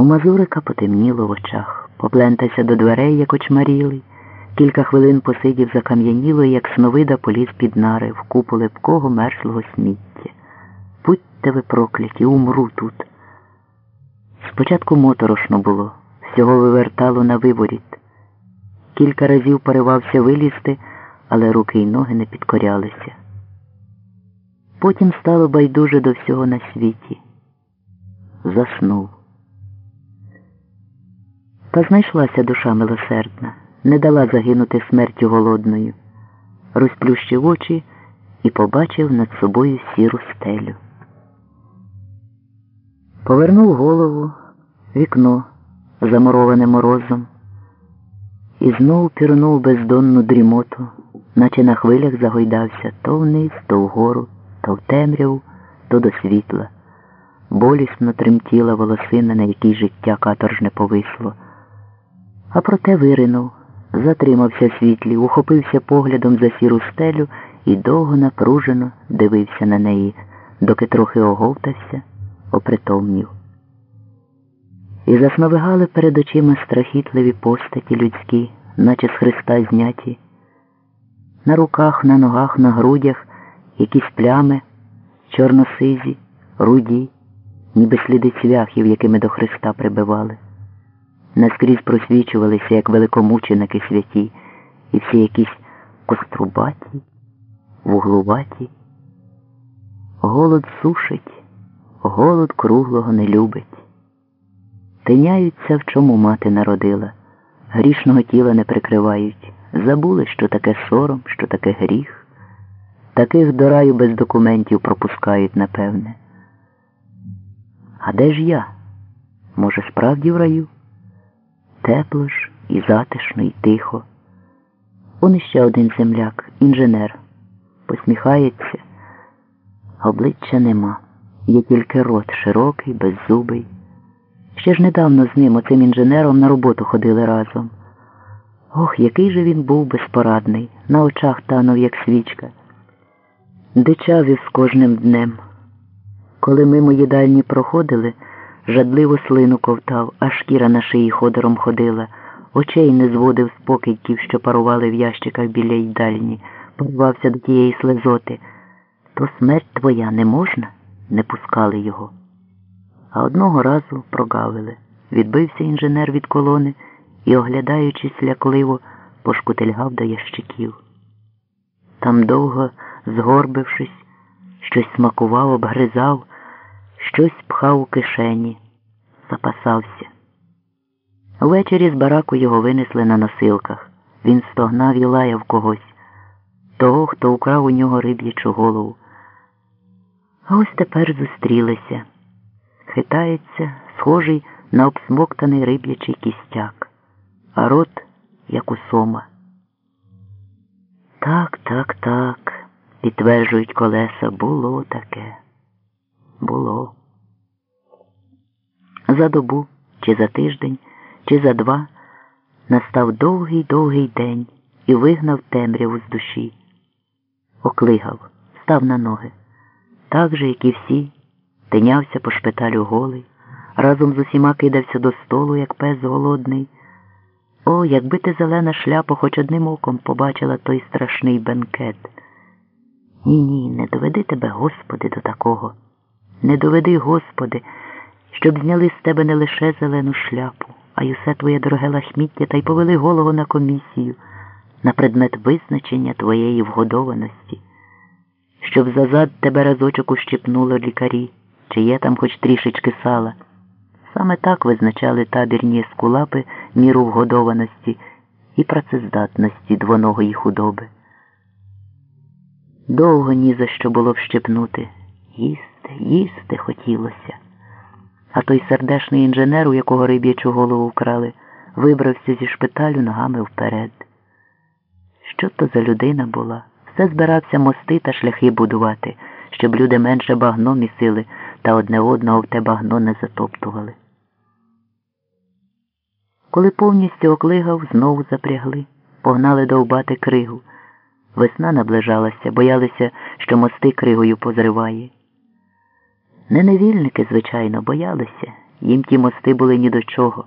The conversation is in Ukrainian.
У Мазурика потемніло в очах, поплентався до дверей, як очмарілий. Кілька хвилин посидів закам'яніло, як сновида поліз під нари в купу липкого мершлого сміття. Будьте ви прокляті, умру тут. Спочатку моторошно було, всього вивертало на виворіт. Кілька разів поривався вилізти, але руки й ноги не підкорялися. Потім стало байдуже до всього на світі. Заснув. Та знайшлася душа милосердна, не дала загинути смертю голодною, розплющив очі і побачив над собою сіру стелю. Повернув голову, вікно, замуроване морозом, і знов пірнув бездонну дрімоту, наче на хвилях загойдався то вниз, то вгору, то в темряву, то до світла. Болісно тремтіла волосина, на якій життя каторжне повисло. А проте виринув, затримався в світлі, ухопився поглядом за сіру стелю і довго напружено дивився на неї, доки трохи оговтався, опритомнів. І засновигали перед очима страхітливі постаті людські, наче з Христа зняті. На руках, на ногах, на грудях якісь плями, чорносизі, руді, ніби сліди цвяхів, якими до Христа прибивали. Наскрізь просвічувалися, як великомученики святі, і всі якісь кострубаті, вуглуваті. Голод сушить, голод круглого не любить. Тиняються, в чому мати народила, грішного тіла не прикривають, забули, що таке сором, що таке гріх. Таких до раю без документів пропускають, напевне. А де ж я? Може, справді в раю? Тепло ж і затишно, і тихо. Он іще один земляк, інженер. Посміхається, обличчя нема. Є тільки рот широкий, беззубий. Ще ж недавно з ним, оцим інженером, на роботу ходили разом. Ох, який же він був безпорадний, на очах танув, як свічка. Дичавів з кожним днем. Коли мимо їдальні проходили, жадливо слину ковтав, а шкіра на шиї ходором ходила, очей не зводив з покидьків, що парували в ящиках біля їдальні, порвався до тієї слезоти. То смерть твоя не можна? Не пускали його. А одного разу прогавили. Відбився інженер від колони і, оглядаючись лякливо, пошкутильгав до ящиків. Там довго, згорбившись, щось смакував, обгризав, щось пхав у кишені, запасався. Ввечері з бараку його винесли на носилках. Він стогнав і лаяв когось, того, хто украв у нього риб'ячу голову. А ось тепер зустрілися. Хитається, схожий на обсмоктаний риб'ячий кістяк, а рот, як у сома. Так, так, так, підтверджують колеса, було таке. Було. За добу, чи за тиждень, чи за два настав довгий довгий день і вигнав темряву з душі. Оклигав, став на ноги. Так же, як і всі, тинявся по шпиталю голий, разом з усіма кидався до столу, як пес голодний. О, якби ти зелена шляпа хоч одним оком побачила той страшний бенкет. Ні, ні, не доведи тебе, Господи, до такого. Не доведи, Господи, щоб зняли з тебе не лише зелену шляпу, а й усе твоє дороге лахміття та й повели голову на комісію на предмет визначення твоєї вгодованості, щоб зазад тебе разочок ущипнуло лікарі, чи є там хоч трішечки сала. Саме так визначали табірні ескулапи міру вгодованості і працездатності двоногої худоби. Довго ні за що було вщепнути. Їсти, їсти хотілося. А той сердешний інженер, у якого риб'ячу голову вкрали, вибрався зі шпиталю ногами вперед. Що то за людина була? Все збирався мости та шляхи будувати, щоб люди менше багно місили та одне одного в те багно не затоптували. Коли повністю оклигав, знову запрягли, погнали довбати кригу. Весна наближалася, боялися, що мости кригою позриває. Не невільники, звичайно, боялися Їм ті мости були ні до чого.